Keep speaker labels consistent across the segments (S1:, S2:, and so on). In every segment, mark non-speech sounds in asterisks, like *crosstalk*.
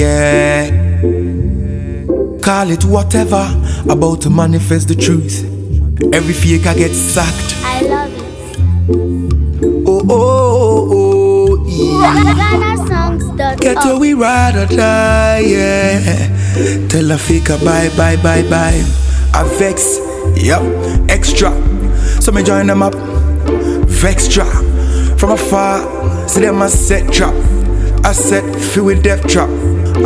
S1: yeah. Call it whatever, about to manifest the truth. Every fake I get sacked.
S2: I love it.
S1: Oh, oh, oh, oh, yeah. Get where we ride or die, yeah. Tell a faker bye, bye, bye, bye. I vex, yep, extra. So me join them up, vextra. From afar, see them a set trap. I set feel with death trap.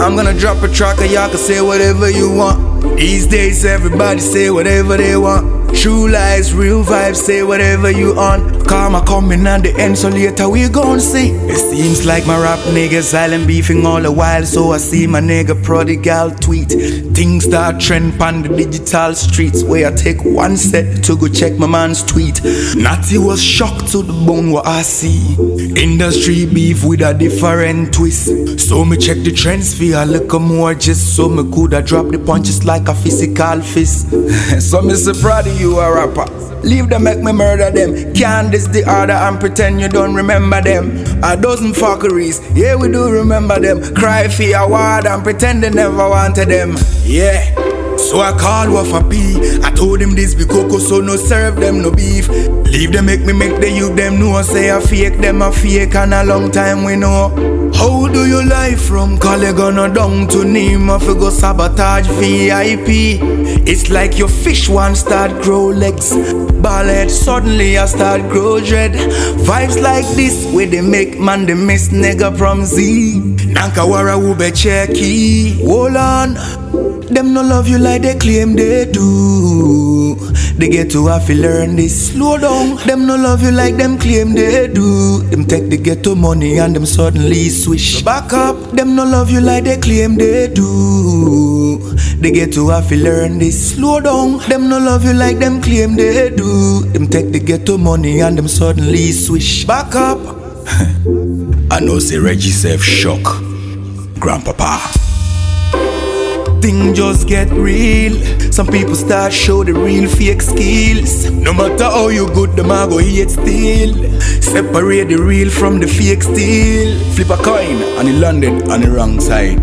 S1: I'm gonna drop a track and y'all can say whatever you want. These days, everybody say whatever they want. True lies, real vibes, say whatever you on. Karma coming at the end, so later we gon' see. It seems like my rap niggas silent beefing all the while, so I see my nigga prodigal tweet. Things start trend on the digital streets, where I take one set to go check my man's tweet. Natty was shocked to the bone what I see. Industry beef with a different twist. So me check the trends for a little more, just so me coulda drop the punches like a physical fist. *laughs* so me so proud you, a rapper. Leave them, make me murder them. Can't this the order and pretend you don't remember them. A dozen fuckeries, yeah, we do remember them. Cry for word and pretend they never wanted them. Yeah. So I called Wafa P. I told him this be cocoa, so no serve them no beef. Leave them, make me make the youth them know. Say I fake them a fake, and a long time we know. How do you lie from Caligona down to Nima for go sabotage VIP? It's like your fish one start grow legs, ballet suddenly I start grow dread. Vibes like this where they make man they miss nigga from Z. Nankawara ube. Hold on. Them no love you like they claim they do. They get to have to learn this. Slow down. Them no love you like them claim they do. Them take the ghetto money and them suddenly swish. Back up. Them no love you like they claim they do. They get to have to learn this. Slow down. Them no love you like them claim they do. Them take the ghetto money and them suddenly swish. Back up. *laughs* I know say Reggie self shock. Grandpapa thing just get real. Some people start show the real fake skills. No matter how you good, them a go hate still. Separate the real from the fake still. Flip a coin and it landed on the wrong side.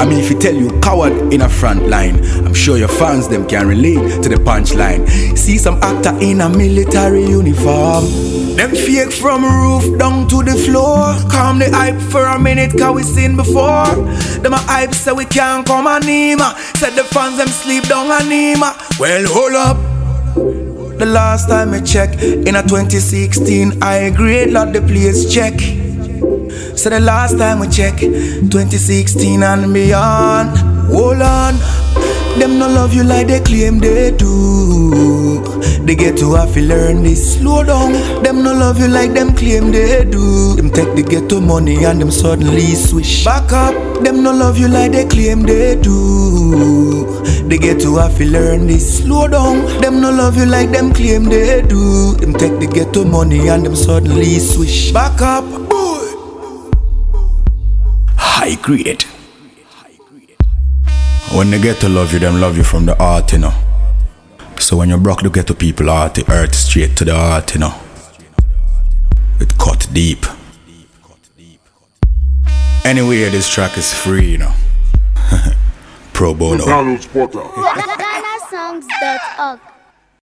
S1: I mean, if you tell you coward in a front line, I'm sure your fans them can relate to the punchline. See some actor in a military uniform. Them fake from roof down to the floor. Calm the hype for a minute, cause we seen before. Them a hype say we can't come anima. Said the fans them sleep down anima. Well, hold up. The last time I check in a 2016, I agreed lot the place check. So the last time we check 2016 and beyond. Hold on. Them no love you like they claim they do. They get to have to learn this. Slow down. Them no love you like them claim they do. Them take the ghetto money and them suddenly swish. Back up. Them no love you like they claim they do. They get to have to learn this. Slow down. Them no love you like them claim they do. Them take the ghetto money and them suddenly swish. Back up. High grade. When they get to love you, them love you from the heart, you know. So when you broke the ghetto people heart, the earth straight to the heart, you know. It cut deep. Anyway, this track is free, you know. *laughs* Pro bono.
S3: Carlos Potter.
S2: GhanaSongs.org.